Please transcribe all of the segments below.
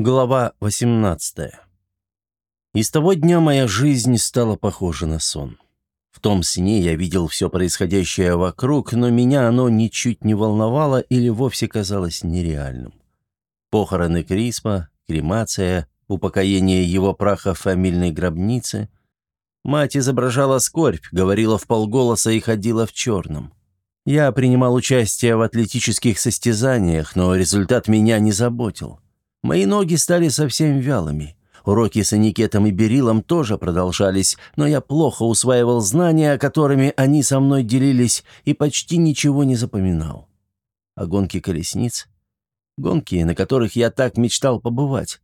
Глава 18 И с того дня моя жизнь стала похожа на сон. В том сне я видел все происходящее вокруг, но меня оно ничуть не волновало или вовсе казалось нереальным. Похороны Криспа, кремация, упокоение его праха в фамильной гробнице. Мать изображала скорбь, говорила в полголоса и ходила в черном. Я принимал участие в атлетических состязаниях, но результат меня не заботил. Мои ноги стали совсем вялыми. Уроки с Аникетом и Берилом тоже продолжались, но я плохо усваивал знания, которыми они со мной делились, и почти ничего не запоминал. А гонки колесниц? Гонки, на которых я так мечтал побывать.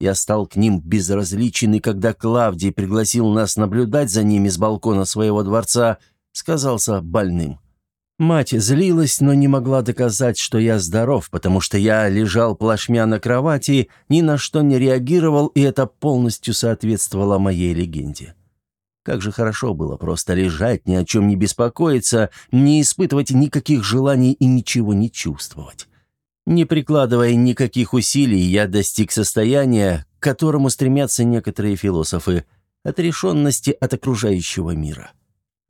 Я стал к ним безразличен, и когда Клавдий пригласил нас наблюдать за ними с балкона своего дворца, сказался больным. Мать злилась, но не могла доказать, что я здоров, потому что я лежал плашмя на кровати, ни на что не реагировал, и это полностью соответствовало моей легенде. Как же хорошо было просто лежать, ни о чем не беспокоиться, не испытывать никаких желаний и ничего не чувствовать. Не прикладывая никаких усилий, я достиг состояния, к которому стремятся некоторые философы, отрешенности от окружающего мира.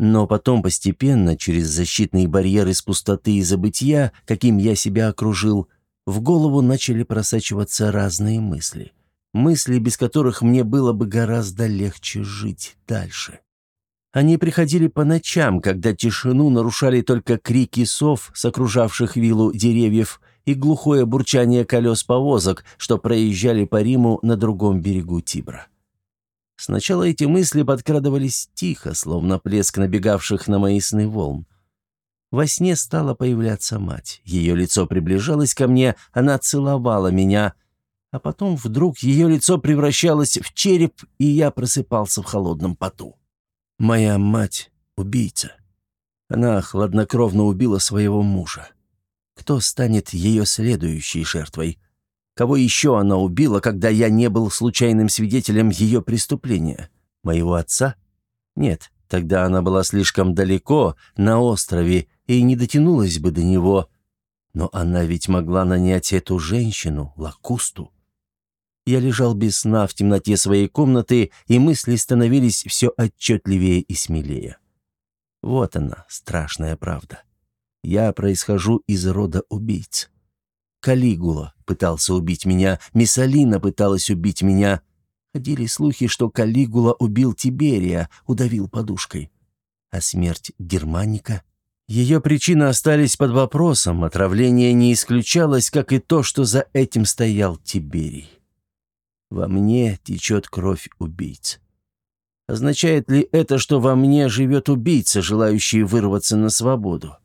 Но потом постепенно, через защитные барьеры из пустоты и забытия, каким я себя окружил, в голову начали просачиваться разные мысли. Мысли, без которых мне было бы гораздо легче жить дальше. Они приходили по ночам, когда тишину нарушали только крики сов с окружавших виллу деревьев и глухое бурчание колес повозок, что проезжали по Риму на другом берегу Тибра. Сначала эти мысли подкрадывались тихо, словно плеск набегавших на мои сны волн. Во сне стала появляться мать. Ее лицо приближалось ко мне, она целовала меня, а потом вдруг ее лицо превращалось в череп, и я просыпался в холодном поту. Моя мать — убийца. Она хладнокровно убила своего мужа. Кто станет ее следующей жертвой? Кого еще она убила, когда я не был случайным свидетелем ее преступления? Моего отца? Нет, тогда она была слишком далеко, на острове, и не дотянулась бы до него. Но она ведь могла нанять эту женщину, Лакусту. Я лежал без сна в темноте своей комнаты, и мысли становились все отчетливее и смелее. Вот она, страшная правда. Я происхожу из рода убийц. Калигула пытался убить меня, Миссалина пыталась убить меня. Ходили слухи, что Калигула убил Тиберия, удавил подушкой. А смерть Германика? Ее причины остались под вопросом, отравление не исключалось, как и то, что за этим стоял Тиберий. Во мне течет кровь убийц. Означает ли это, что во мне живет убийца, желающий вырваться на свободу?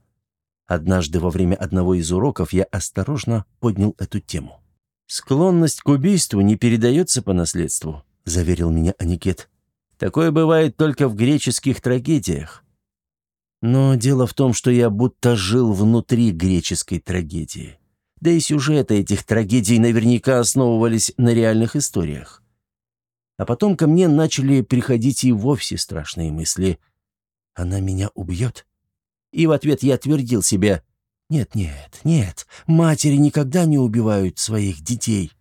Однажды во время одного из уроков я осторожно поднял эту тему. «Склонность к убийству не передается по наследству», — заверил меня Аникет. «Такое бывает только в греческих трагедиях». Но дело в том, что я будто жил внутри греческой трагедии. Да и сюжеты этих трагедий наверняка основывались на реальных историях. А потом ко мне начали приходить и вовсе страшные мысли. «Она меня убьет?» И в ответ я твердил себе «Нет-нет, нет, матери никогда не убивают своих детей».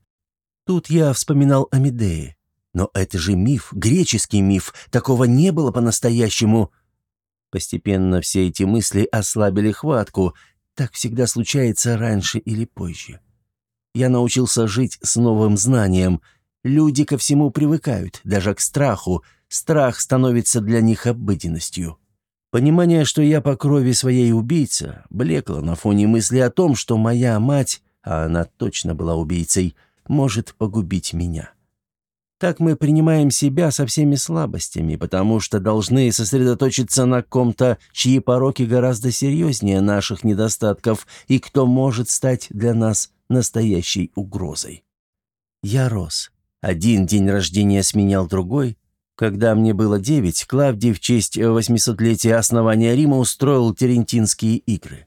Тут я вспоминал о Медее. Но это же миф, греческий миф, такого не было по-настоящему. Постепенно все эти мысли ослабили хватку, так всегда случается раньше или позже. Я научился жить с новым знанием. Люди ко всему привыкают, даже к страху. Страх становится для них обыденностью. Понимание, что я по крови своей убийца, блекло на фоне мысли о том, что моя мать, а она точно была убийцей, может погубить меня. Так мы принимаем себя со всеми слабостями, потому что должны сосредоточиться на ком-то, чьи пороки гораздо серьезнее наших недостатков и кто может стать для нас настоящей угрозой. Я рос. Один день рождения сменял другой, когда мне было девять, Клавдий в честь 800-летия основания Рима устроил Терентинские игры.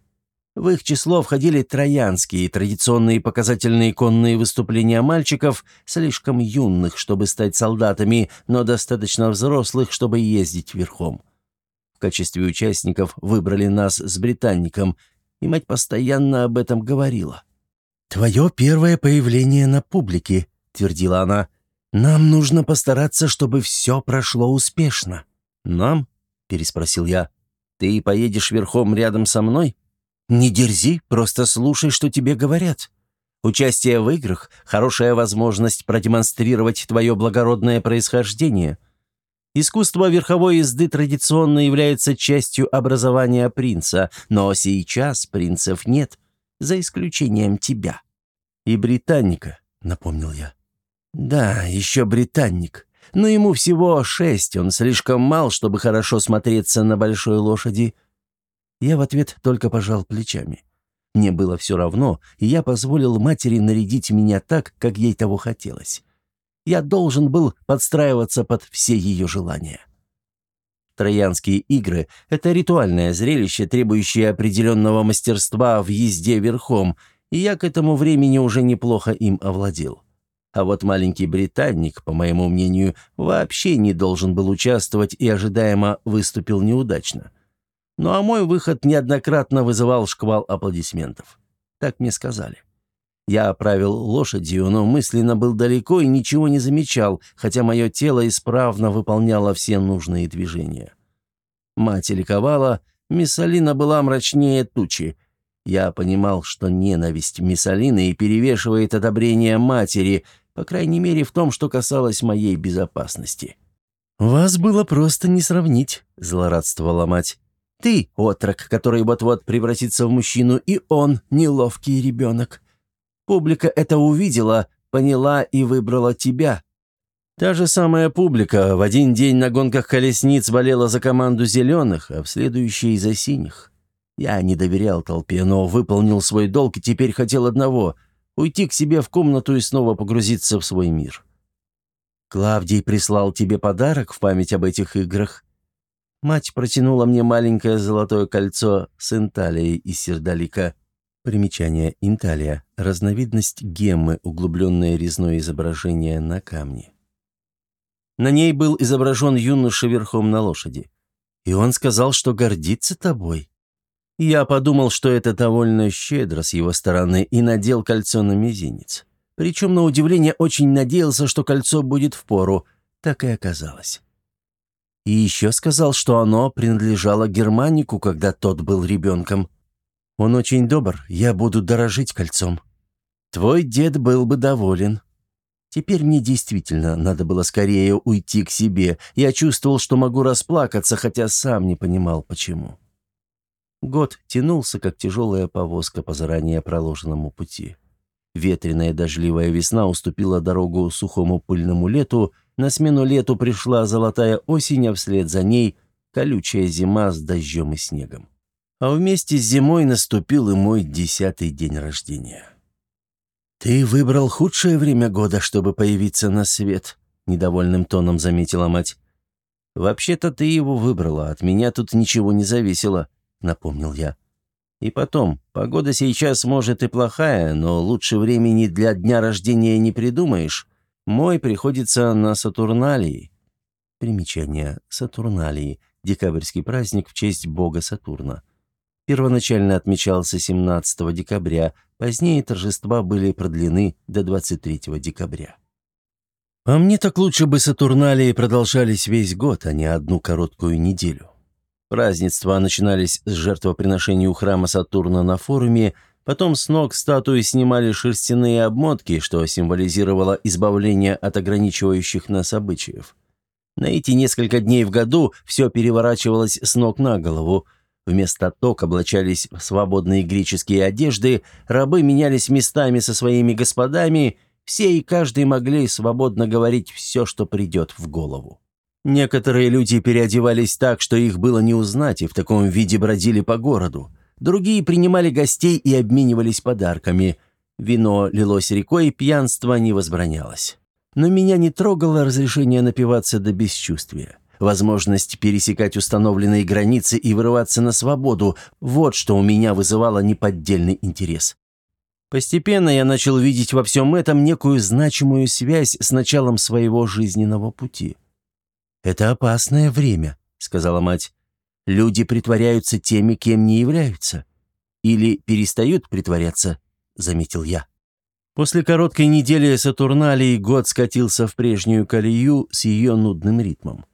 В их число входили троянские, традиционные показательные конные выступления мальчиков, слишком юных, чтобы стать солдатами, но достаточно взрослых, чтобы ездить верхом. В качестве участников выбрали нас с британником, и мать постоянно об этом говорила. «Твое первое появление на публике», — подтвердила она. «Нам нужно постараться, чтобы все прошло успешно». «Нам?» — переспросил я. «Ты поедешь верхом рядом со мной?» «Не дерзи, просто слушай, что тебе говорят. Участие в играх – хорошая возможность продемонстрировать твое благородное происхождение. Искусство верховой езды традиционно является частью образования принца, но сейчас принцев нет, за исключением тебя. И британника, напомнил я. Да, еще британник. Но ему всего шесть, он слишком мал, чтобы хорошо смотреться на большой лошади. Я в ответ только пожал плечами. Мне было все равно, и я позволил матери нарядить меня так, как ей того хотелось. Я должен был подстраиваться под все ее желания. Троянские игры — это ритуальное зрелище, требующее определенного мастерства в езде верхом, и я к этому времени уже неплохо им овладел. А вот маленький британник, по моему мнению, вообще не должен был участвовать и ожидаемо выступил неудачно. Ну а мой выход неоднократно вызывал шквал аплодисментов. Так мне сказали. Я правил лошадью, но мысленно был далеко и ничего не замечал, хотя мое тело исправно выполняло все нужные движения. Мать ликовала, Миссалина была мрачнее тучи. Я понимал, что ненависть Миссалины перевешивает одобрение матери, по крайней мере в том, что касалось моей безопасности. «Вас было просто не сравнить», — злорадствовала мать. «Ты — отрок, который вот-вот превратится в мужчину, и он — неловкий ребенок. Публика это увидела, поняла и выбрала тебя. Та же самая публика в один день на гонках колесниц болела за команду зеленых, а в следующий за синих. Я не доверял толпе, но выполнил свой долг и теперь хотел одного — уйти к себе в комнату и снова погрузиться в свой мир. Клавдий прислал тебе подарок в память об этих играх. Мать протянула мне маленькое золотое кольцо с инталией из сердолика. Примечание «Инталия» – разновидность геммы, углубленное резное изображение на камне. На ней был изображен юноша верхом на лошади. И он сказал, что гордится тобой. Я подумал, что это довольно щедро с его стороны, и надел кольцо на мизинец. Причем, на удивление, очень надеялся, что кольцо будет в пору. Так и оказалось. И еще сказал, что оно принадлежало Германику, когда тот был ребенком. Он очень добр, я буду дорожить кольцом. Твой дед был бы доволен. Теперь мне действительно надо было скорее уйти к себе. Я чувствовал, что могу расплакаться, хотя сам не понимал, почему. Год тянулся, как тяжелая повозка по заранее проложенному пути. Ветреная дождливая весна уступила дорогу сухому пыльному лету, на смену лету пришла золотая осень, а вслед за ней колючая зима с дождем и снегом. А вместе с зимой наступил и мой десятый день рождения. «Ты выбрал худшее время года, чтобы появиться на свет», — недовольным тоном заметила мать. «Вообще-то ты его выбрала, от меня тут ничего не зависело», — напомнил я. «И потом, погода сейчас может и плохая, но лучше времени для дня рождения не придумаешь. Мой приходится на Сатурналии». Примечание. Сатурналии. Декабрьский праздник в честь бога Сатурна первоначально отмечался 17 декабря, позднее торжества были продлены до 23 декабря. А мне так лучше бы Сатурналии продолжались весь год, а не одну короткую неделю. Празднества начинались с жертвоприношения у храма Сатурна на форуме, потом с ног статуи снимали шерстяные обмотки, что символизировало избавление от ограничивающих нас обычаев. На эти несколько дней в году все переворачивалось с ног на голову – Вместо ток облачались в свободные греческие одежды, рабы менялись местами со своими господами, все и каждый могли свободно говорить все, что придет в голову. Некоторые люди переодевались так, что их было не узнать, и в таком виде бродили по городу. Другие принимали гостей и обменивались подарками. Вино лилось рекой, пьянство не возбранялось. Но меня не трогало разрешение напиваться до бесчувствия. Возможность пересекать установленные границы и вырываться на свободу – вот что у меня вызывало неподдельный интерес. Постепенно я начал видеть во всем этом некую значимую связь с началом своего жизненного пути. «Это опасное время», — сказала мать. «Люди притворяются теми, кем не являются. Или перестают притворяться», — заметил я. После короткой недели Сатурналии год скатился в прежнюю колею с ее нудным ритмом.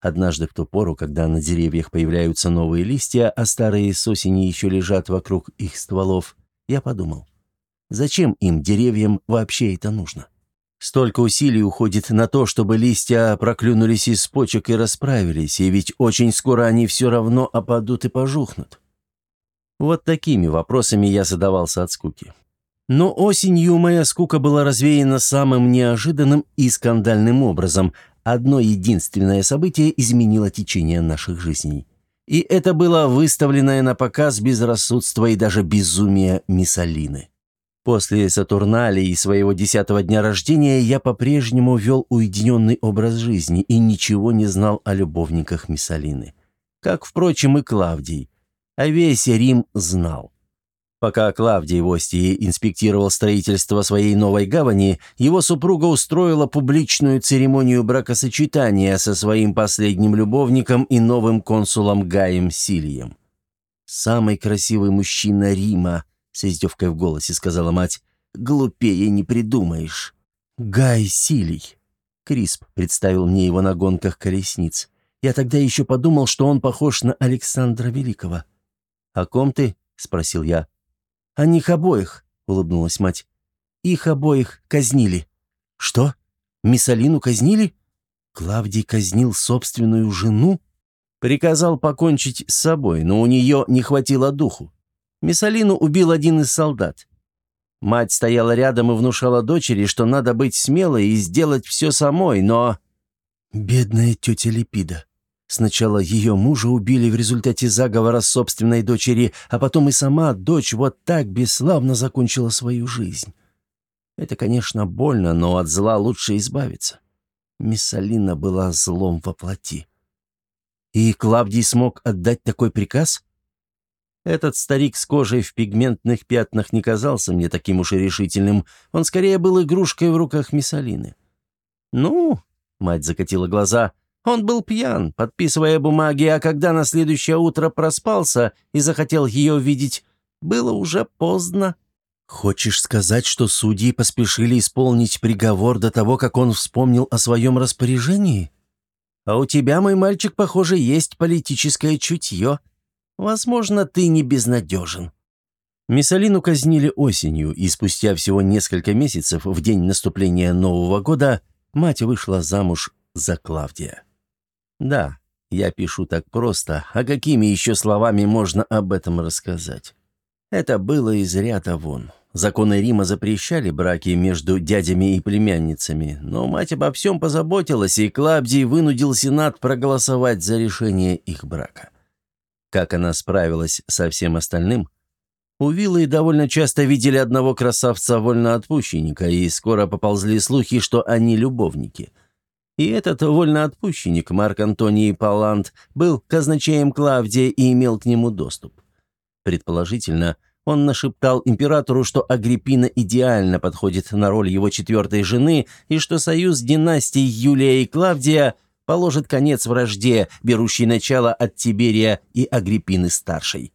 Однажды в ту пору, когда на деревьях появляются новые листья, а старые с осени еще лежат вокруг их стволов, я подумал, зачем им, деревьям, вообще это нужно? Столько усилий уходит на то, чтобы листья проклюнулись из почек и расправились, и ведь очень скоро они все равно опадут и пожухнут. Вот такими вопросами я задавался от скуки. Но осенью моя скука была развеяна самым неожиданным и скандальным образом. Одно единственное событие изменило течение наших жизней. И это было выставленное на показ безрассудство и даже безумие Миссалины. После Сатурналии и своего десятого дня рождения я по-прежнему вел уединенный образ жизни и ничего не знал о любовниках Миссалины. Как, впрочем, и Клавдий. А весь Рим знал. Пока Клавдий в Остии инспектировал строительство своей новой гавани, его супруга устроила публичную церемонию бракосочетания со своим последним любовником и новым консулом Гаем Силием. «Самый красивый мужчина Рима», с издевкой в голосе сказала мать. «Глупее не придумаешь». «Гай Силий». Крисп представил мне его на гонках колесниц. Я тогда еще подумал, что он похож на Александра Великого. «О ком ты?» — спросил я. «О них обоих», — улыбнулась мать. «Их обоих казнили». «Что? Миссалину казнили?» Клавдий казнил собственную жену? Приказал покончить с собой, но у нее не хватило духу. Миссалину убил один из солдат. Мать стояла рядом и внушала дочери, что надо быть смелой и сделать все самой, но... Бедная тетя Липида. Сначала ее мужа убили в результате заговора собственной дочери, а потом и сама дочь вот так бесславно закончила свою жизнь. Это, конечно, больно, но от зла лучше избавиться. Миссалина была злом во плоти. И Клавдий смог отдать такой приказ? Этот старик с кожей в пигментных пятнах не казался мне таким уж и решительным. Он скорее был игрушкой в руках Миссалины. «Ну», — мать закатила глаза, — «он был пьян, подписывая бумаги, а когда на следующее утро проспался и захотел ее видеть, было уже поздно». «Хочешь сказать, что судьи поспешили исполнить приговор до того, как он вспомнил о своем распоряжении? А у тебя, мой мальчик, похоже, есть политическое чутье», Возможно, ты не безнадежен». Миссалину казнили осенью, и спустя всего несколько месяцев, в день наступления Нового года, мать вышла замуж за Клавдия. Да, я пишу так просто, а какими еще словами можно об этом рассказать? Это было из ряда вон. Законы Рима запрещали браки между дядями и племянницами, но мать обо всем позаботилась, и Клавдий вынудил Сенат проголосовать за решение их брака. Как она справилась со всем остальным? У Виллы довольно часто видели одного красавца-вольноотпущенника, и скоро поползли слухи, что они любовники. И этот вольноотпущенник, Марк Антоний Палант, был казначеем Клавдия и имел к нему доступ. Предположительно, он нашептал императору, что Агриппина идеально подходит на роль его четвертой жены и что союз династий Юлия и Клавдия – положит конец вражде, берущей начало от Тиберия и Агриппины-старшей.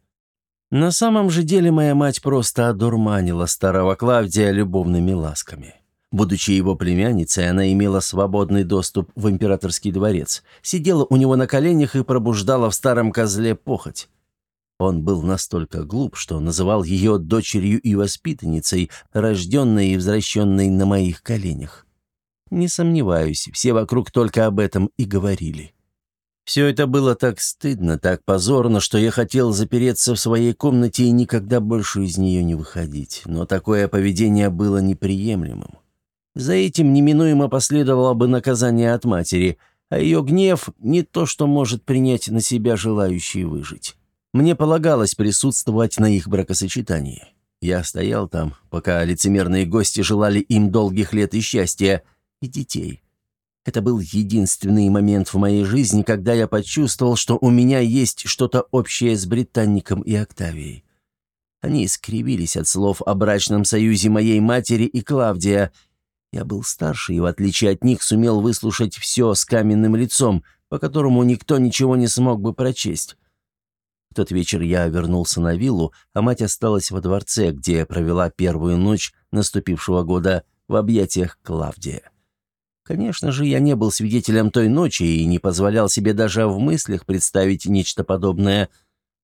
На самом же деле моя мать просто одурманила старого Клавдия любовными ласками. Будучи его племянницей, она имела свободный доступ в императорский дворец, сидела у него на коленях и пробуждала в старом козле похоть. Он был настолько глуп, что называл ее дочерью и воспитанницей, рожденной и возвращенной на моих коленях. Не сомневаюсь, все вокруг только об этом и говорили. Все это было так стыдно, так позорно, что я хотел запереться в своей комнате и никогда больше из нее не выходить. Но такое поведение было неприемлемым. За этим неминуемо последовало бы наказание от матери, а ее гнев — не то, что может принять на себя желающий выжить. Мне полагалось присутствовать на их бракосочетании. Я стоял там, пока лицемерные гости желали им долгих лет и счастья, и детей. Это был единственный момент в моей жизни, когда я почувствовал, что у меня есть что-то общее с Британником и Октавией. Они искривились от слов о брачном союзе моей матери и Клавдия. Я был старше и, в отличие от них, сумел выслушать все с каменным лицом, по которому никто ничего не смог бы прочесть. В тот вечер я вернулся на виллу, а мать осталась во дворце, где провела первую ночь наступившего года в объятиях Клавдия. Конечно же, я не был свидетелем той ночи и не позволял себе даже в мыслях представить нечто подобное,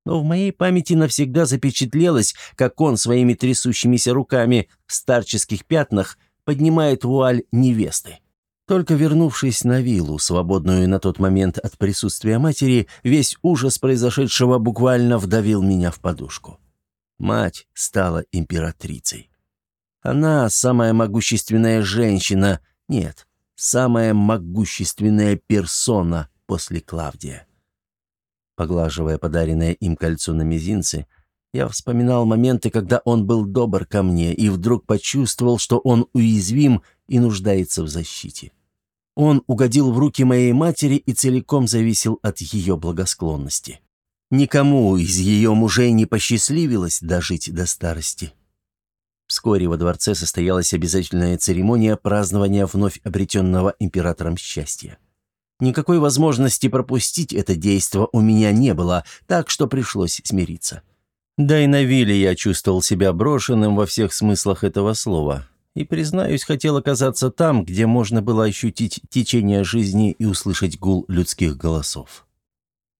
но в моей памяти навсегда запечатлелось, как он своими трясущимися руками в старческих пятнах поднимает вуаль невесты. Только вернувшись на виллу, свободную на тот момент от присутствия матери, весь ужас произошедшего буквально вдавил меня в подушку. Мать стала императрицей. Она самая могущественная женщина, нет, самая могущественная персона после Клавдия. Поглаживая подаренное им кольцо на мизинце, я вспоминал моменты, когда он был добр ко мне и вдруг почувствовал, что он уязвим и нуждается в защите. Он угодил в руки моей матери и целиком зависел от ее благосклонности. Никому из ее мужей не посчастливилось дожить до старости. Вскоре во дворце состоялась обязательная церемония празднования вновь обретенного императором счастья. Никакой возможности пропустить это действо у меня не было, так что пришлось смириться. Да и на вилле я чувствовал себя брошенным во всех смыслах этого слова и, признаюсь, хотел оказаться там, где можно было ощутить течение жизни и услышать гул людских голосов.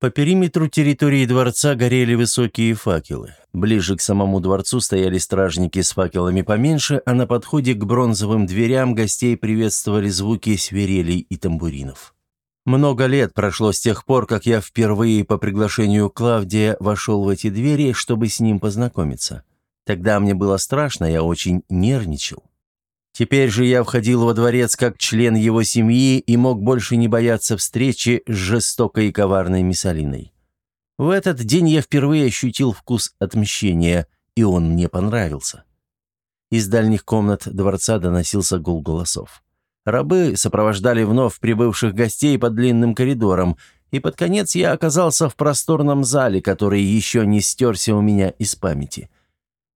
По периметру территории дворца горели высокие факелы. Ближе к самому дворцу стояли стражники с факелами поменьше, а на подходе к бронзовым дверям гостей приветствовали звуки свирелей и тамбуринов. Много лет прошло с тех пор, как я впервые по приглашению Клавдия вошел в эти двери, чтобы с ним познакомиться. Тогда мне было страшно, я очень нервничал. Теперь же я входил во дворец как член его семьи и мог больше не бояться встречи с жестокой и коварной Миссалиной. В этот день я впервые ощутил вкус отмщения, и он мне понравился. Из дальних комнат дворца доносился гул голосов. Рабы сопровождали вновь прибывших гостей по длинным коридорам, и под конец я оказался в просторном зале, который еще не стерся у меня из памяти –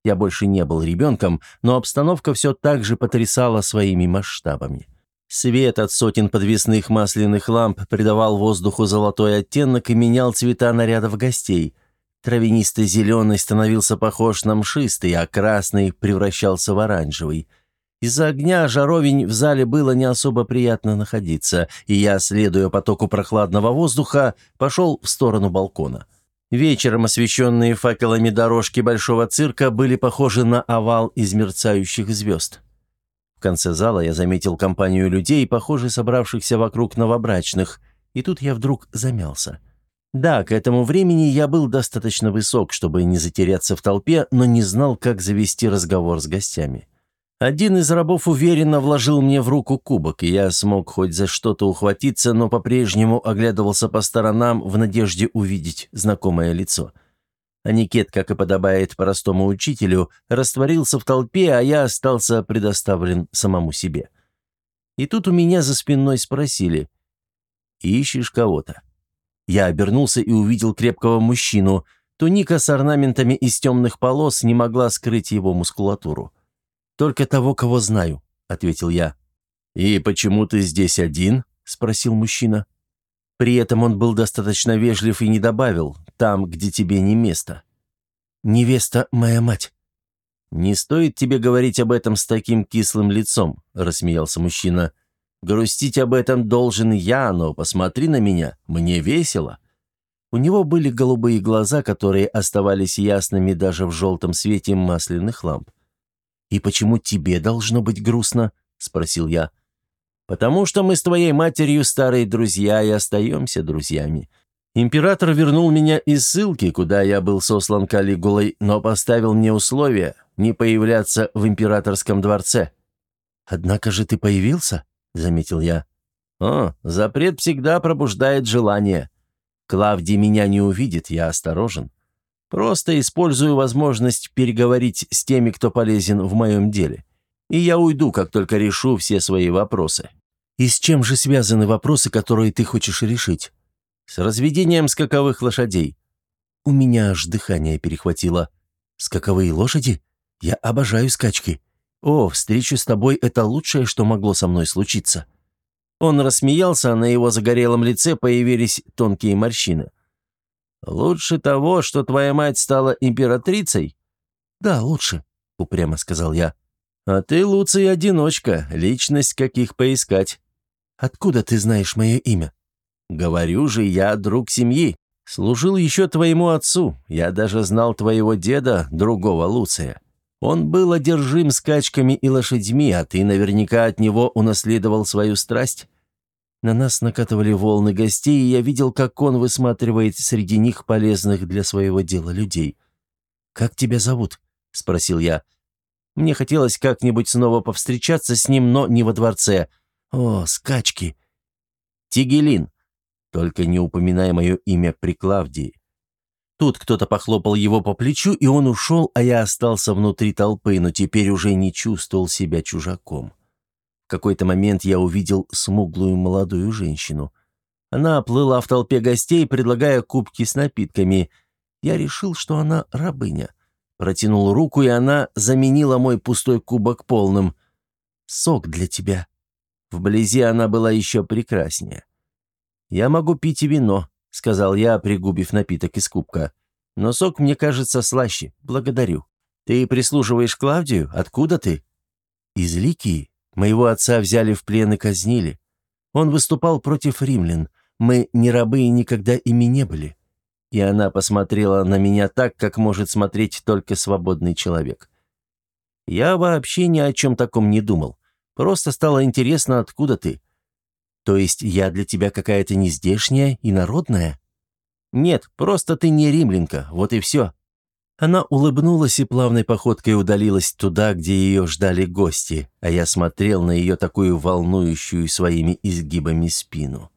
я больше не был ребенком, но обстановка все так же потрясала своими масштабами. Свет от сотен подвесных масляных ламп придавал воздуху золотой оттенок и менял цвета нарядов гостей. Травянистый зеленый становился похож на мшистый, а красный превращался в оранжевый. Из-за огня жаровень в зале было не особо приятно находиться, и я, следуя потоку прохладного воздуха, пошел в сторону балкона. Вечером освещенные факелами дорожки большого цирка были похожи на овал из мерцающих звезд. В конце зала я заметил компанию людей, похоже, собравшихся вокруг новобрачных, и тут я вдруг замялся. Да, к этому времени я был достаточно высок, чтобы не затеряться в толпе, но не знал, как завести разговор с гостями. Один из рабов уверенно вложил мне в руку кубок, и я смог хоть за что-то ухватиться, но по-прежнему оглядывался по сторонам в надежде увидеть знакомое лицо. Аникет, как и подобает простому учителю, растворился в толпе, а я остался предоставлен самому себе. И тут у меня за спиной спросили «Ищешь кого-то?» Я обернулся и увидел крепкого мужчину. Туника с орнаментами из темных полос не могла скрыть его мускулатуру. «Только того, кого знаю», — ответил я. «И почему ты здесь один?» — спросил мужчина. При этом он был достаточно вежлив и не добавил «там, где тебе не место». «Невеста моя мать». «Не стоит тебе говорить об этом с таким кислым лицом», — рассмеялся мужчина. «Грустить об этом должен я, но посмотри на меня, мне весело». У него были голубые глаза, которые оставались ясными даже в желтом свете масляных ламп. «И почему тебе должно быть грустно?» – спросил я. «Потому что мы с твоей матерью старые друзья и остаемся друзьями. Император вернул меня из ссылки, куда я был сослан Калигулой, но поставил мне условие не появляться в императорском дворце». «Однако же ты появился?» – заметил я. «О, запрет всегда пробуждает желание. Клавдий меня не увидит, я осторожен. Просто использую возможность переговорить с теми, кто полезен в моем деле. И я уйду, как только решу все свои вопросы. И с чем же связаны вопросы, которые ты хочешь решить? С разведением скаковых лошадей. У меня аж дыхание перехватило. Скаковые лошади? Я обожаю скачки. О, встреча с тобой – это лучшее, что могло со мной случиться. Он рассмеялся, а на его загорелом лице появились тонкие морщины. «Лучше того, что твоя мать стала императрицей?» «Да, лучше», — упрямо сказал я. «А ты, Луций, одиночка, личность каких поискать». «Откуда ты знаешь мое имя?» «Говорю же, я друг семьи. Служил еще твоему отцу. Я даже знал твоего деда, другого Луция. Он был одержим скачками и лошадьми, а ты наверняка от него унаследовал свою страсть». На нас накатывали волны гостей, и я видел, как он высматривает среди них полезных для своего дела людей. «Как тебя зовут?» — спросил я. Мне хотелось как-нибудь снова повстречаться с ним, но не во дворце. О, скачки! Тигелин. Только не упоминай мое имя при Клавдии. Тут кто-то похлопал его по плечу, и он ушел, а я остался внутри толпы, но теперь уже не чувствовал себя чужаком. Какой-то момент я увидел смуглую молодую женщину. Она оплыла в толпе гостей, предлагая кубки с напитками. Я решил, что она рабыня. Протянул руку, и она заменила мой пустой кубок полным. «Сок для тебя». Вблизи она была еще прекраснее. «Я могу пить и вино», — сказал я, пригубив напиток из кубка. «Но сок мне кажется слаще. Благодарю. Ты прислуживаешь Клавдию? Откуда ты?» «Из Ликии. Моего отца взяли в плен и казнили. Он выступал против римлян. Мы не рабы и никогда ими не были и она посмотрела на меня так, как может смотреть только свободный человек. Я вообще ни о чем таком не думал. Просто стало интересно, откуда ты. То есть я для тебя какая-то нездешняя и народная? Нет, просто ты не римлянка, вот и все. Она улыбнулась и плавной походкой удалилась туда, где ее ждали гости, а я смотрел на ее такую волнующую своими изгибами спину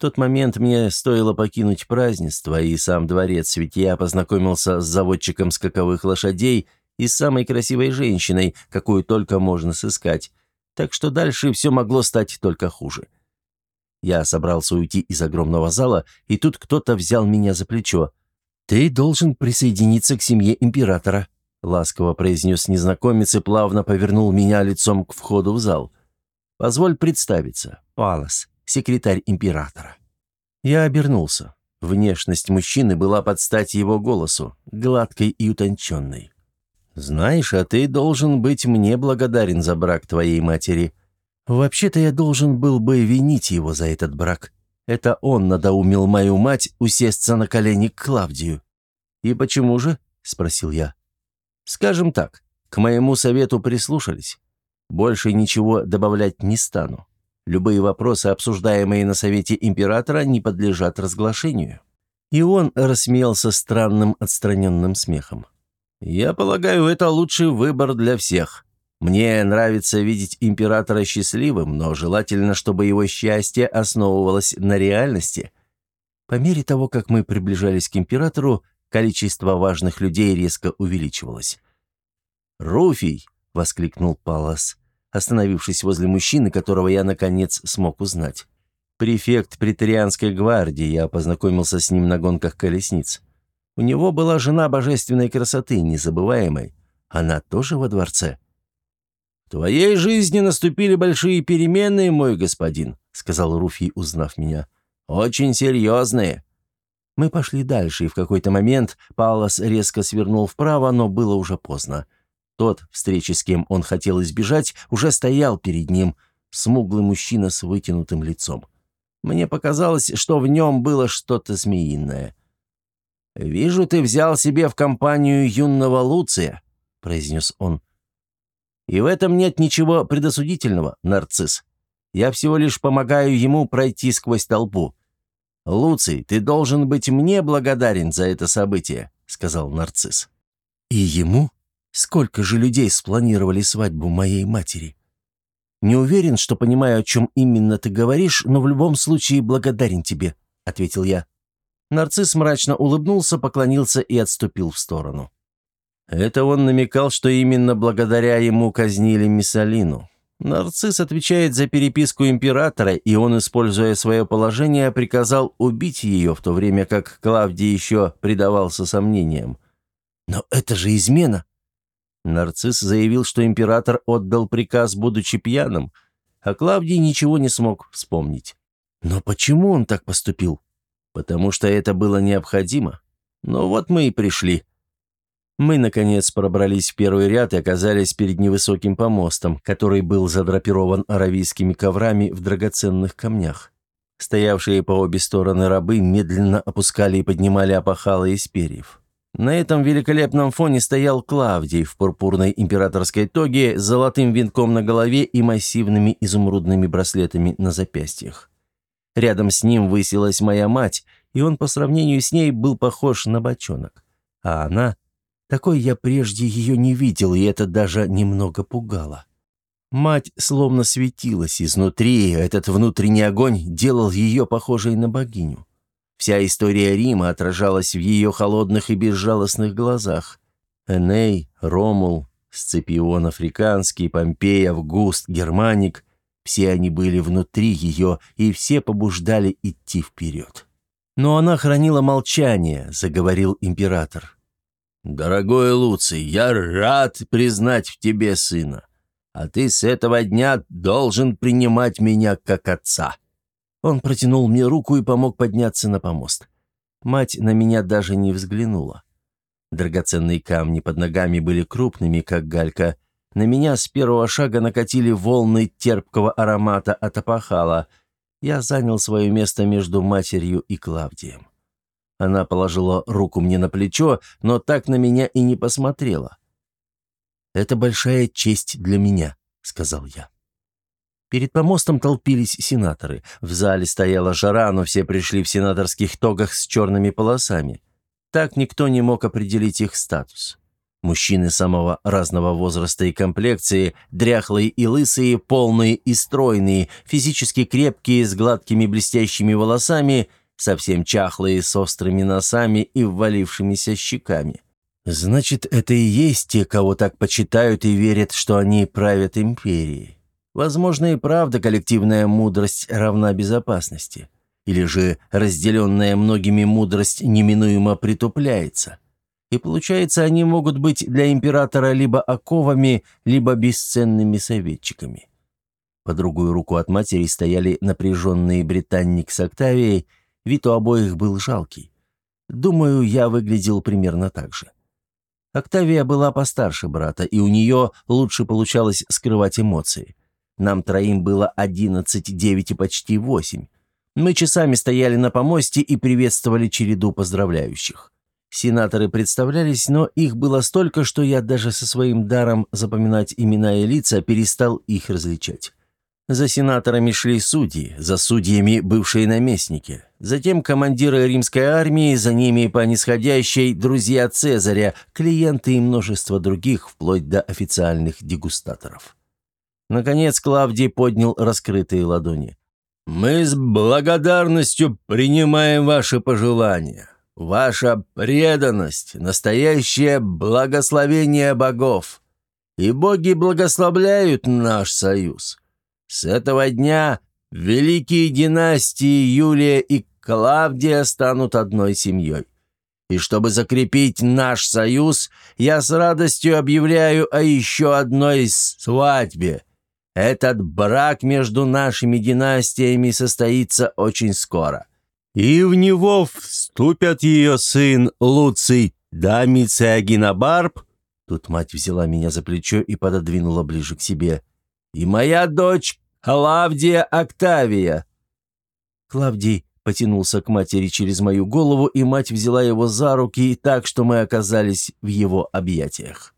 тот момент мне стоило покинуть празднество и сам дворец, ведь я познакомился с заводчиком скаковых лошадей и с самой красивой женщиной, какую только можно сыскать. Так что дальше все могло стать только хуже. Я собрался уйти из огромного зала, и тут кто-то взял меня за плечо. «Ты должен присоединиться к семье императора», — ласково произнес незнакомец и плавно повернул меня лицом к входу в зал. «Позволь представиться. Палас секретарь императора. Я обернулся. Внешность мужчины была под стать его голосу, гладкой и утонченной. «Знаешь, а ты должен быть мне благодарен за брак твоей матери. Вообще-то я должен был бы винить его за этот брак. Это он надоумил мою мать усесться на колени к Клавдию». «И почему же?» — спросил я. «Скажем так, к моему совету прислушались. Больше ничего добавлять не стану. Любые вопросы, обсуждаемые на Совете Императора, не подлежат разглашению». И он рассмеялся странным отстраненным смехом. «Я полагаю, это лучший выбор для всех. Мне нравится видеть императора счастливым, но желательно, чтобы его счастье основывалось на реальности». По мере того, как мы приближались к императору, количество важных людей резко увеличивалось. «Руфий!» — воскликнул Палас остановившись возле мужчины, которого я, наконец, смог узнать. Префект претерианской гвардии, я познакомился с ним на гонках колесниц. У него была жена божественной красоты, незабываемой. Она тоже во дворце. «В твоей жизни наступили большие перемены, мой господин», — сказал Руфий, узнав меня. «Очень серьезные». Мы пошли дальше, и в какой-то момент Палас резко свернул вправо, но было уже поздно. Тот, встречи с кем он хотел избежать, уже стоял перед ним, смуглый мужчина с вытянутым лицом. Мне показалось, что в нем было что-то змеиное. «Вижу, ты взял себе в компанию юного Луция», — произнес он. «И в этом нет ничего предосудительного, нарцисс. Я всего лишь помогаю ему пройти сквозь толпу. Луций, ты должен быть мне благодарен за это событие», — сказал нарцисс. «И ему?» Сколько же людей спланировали свадьбу моей матери? Не уверен, что понимаю, о чем именно ты говоришь, но в любом случае благодарен тебе», — ответил я. Нарцисс мрачно улыбнулся, поклонился и отступил в сторону. Это он намекал, что именно благодаря ему казнили Миссалину. Нарцисс отвечает за переписку императора, и он, используя свое положение, приказал убить ее, в то время как Клавдий еще предавался сомнениям. «Но это же измена!» Нарцисс заявил, что император отдал приказ, будучи пьяным, а Клавдий ничего не смог вспомнить. Но почему он так поступил? Потому что это было необходимо. Но вот мы и пришли. Мы, наконец, пробрались в первый ряд и оказались перед невысоким помостом, который был задрапирован аравийскими коврами в драгоценных камнях. Стоявшие по обе стороны рабы медленно опускали и поднимали опахалы из перьев. На этом великолепном фоне стоял Клавдий в пурпурной императорской тоге с золотым венком на голове и массивными изумрудными браслетами на запястьях. Рядом с ним высилась моя мать, и он по сравнению с ней был похож на бочонок. А она... Такой я прежде ее не видел, и это даже немного пугало. Мать словно светилась изнутри, этот внутренний огонь делал ее похожей на богиню. Вся история Рима отражалась в ее холодных и безжалостных глазах. Эней, Ромул, Сципион Африканский, Помпей, Август, Германик – все они были внутри ее, и все побуждали идти вперед. Но она хранила молчание, заговорил император. «Дорогой Луций, я рад признать в тебе сына а ты с этого дня должен принимать меня как отца». Он протянул мне руку и помог подняться на помост. Мать на меня даже не взглянула. Драгоценные камни под ногами были крупными, как галька. На меня с первого шага накатили волны терпкого аромата от опахала. Я занял свое место между матерью и Клавдием. Она положила руку мне на плечо, но так на меня и не посмотрела. «Это большая честь для меня», — сказал я. Перед помостом толпились сенаторы. В зале стояла жара, но все пришли в сенаторских тогах с черными полосами. Так никто не мог определить их статус. Мужчины самого разного возраста и комплекции, дряхлые и лысые, полные и стройные, физически крепкие, с гладкими блестящими волосами, совсем чахлые, с острыми носами и ввалившимися щеками. Значит, это и есть те, кого так почитают и верят, что они правят империей. Возможно, и правда коллективная мудрость равна безопасности. Или же разделенная многими мудрость неминуемо притупляется. И получается, они могут быть для императора либо оковами, либо бесценными советчиками. По другую руку от матери стояли напряженные британник с Октавией, вид у обоих был жалкий. Думаю, я выглядел примерно так же. Октавия была постарше брата, и у нее лучше получалось скрывать эмоции. Нам троим было одиннадцать, девять и почти восемь. Мы часами стояли на помосте и приветствовали череду поздравляющих. Сенаторы представлялись, но их было столько, что я даже со своим даром запоминать имена и лица перестал их различать. За сенаторами шли судьи, за судьями бывшие наместники, затем командиры римской армии, за ними по нисходящей друзья Цезаря, клиенты и множество других, вплоть до официальных дегустаторов. Наконец Клавдий поднял раскрытые ладони. «Мы с благодарностью принимаем ваши пожелания. Ваша преданность – настоящее благословение богов. И боги благословляют наш союз». С этого дня великие династии Юлия и Клавдия станут одной семьей. И чтобы закрепить наш союз, я с радостью объявляю о еще одной свадьбе. Этот брак между нашими династиями состоится очень скоро. И в него вступят ее сын Луций Дамиций Агинабарб. Тут мать взяла меня за плечо и пододвинула ближе к себе. И моя дочь Клавдия Октавия!» Клавдий потянулся к матери через мою голову, и мать взяла его за руки так, что мы оказались в его объятиях.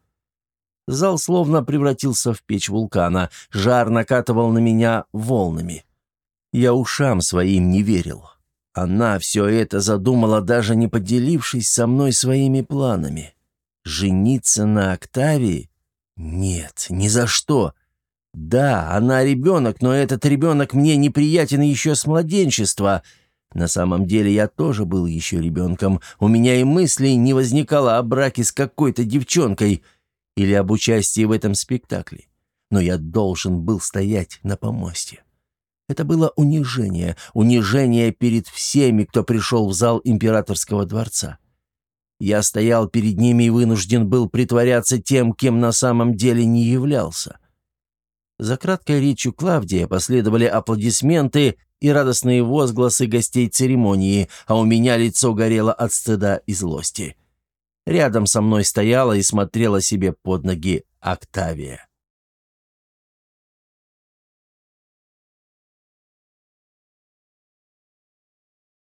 Зал словно превратился в печь вулкана, жар накатывал на меня волнами. Я ушам своим не верил. Она все это задумала, даже не поделившись со мной своими планами. Жениться на Октавии? Нет, ни за что. Да, она ребенок, но этот ребенок мне неприятен еще с младенчества. На самом деле я тоже был еще ребенком. У меня и мыслей не возникало о браке с какой-то девчонкой или об участии в этом спектакле. Но я должен был стоять на помосте. Это было унижение, унижение перед всеми, кто пришел в зал императорского дворца. Я стоял перед ними и вынужден был притворяться тем, кем на самом деле не являлся. За краткой речью Клавдия последовали аплодисменты и радостные возгласы гостей церемонии, а у меня лицо горело от стыда и злости. Рядом со мной стояла и смотрела себе под ноги Октавия.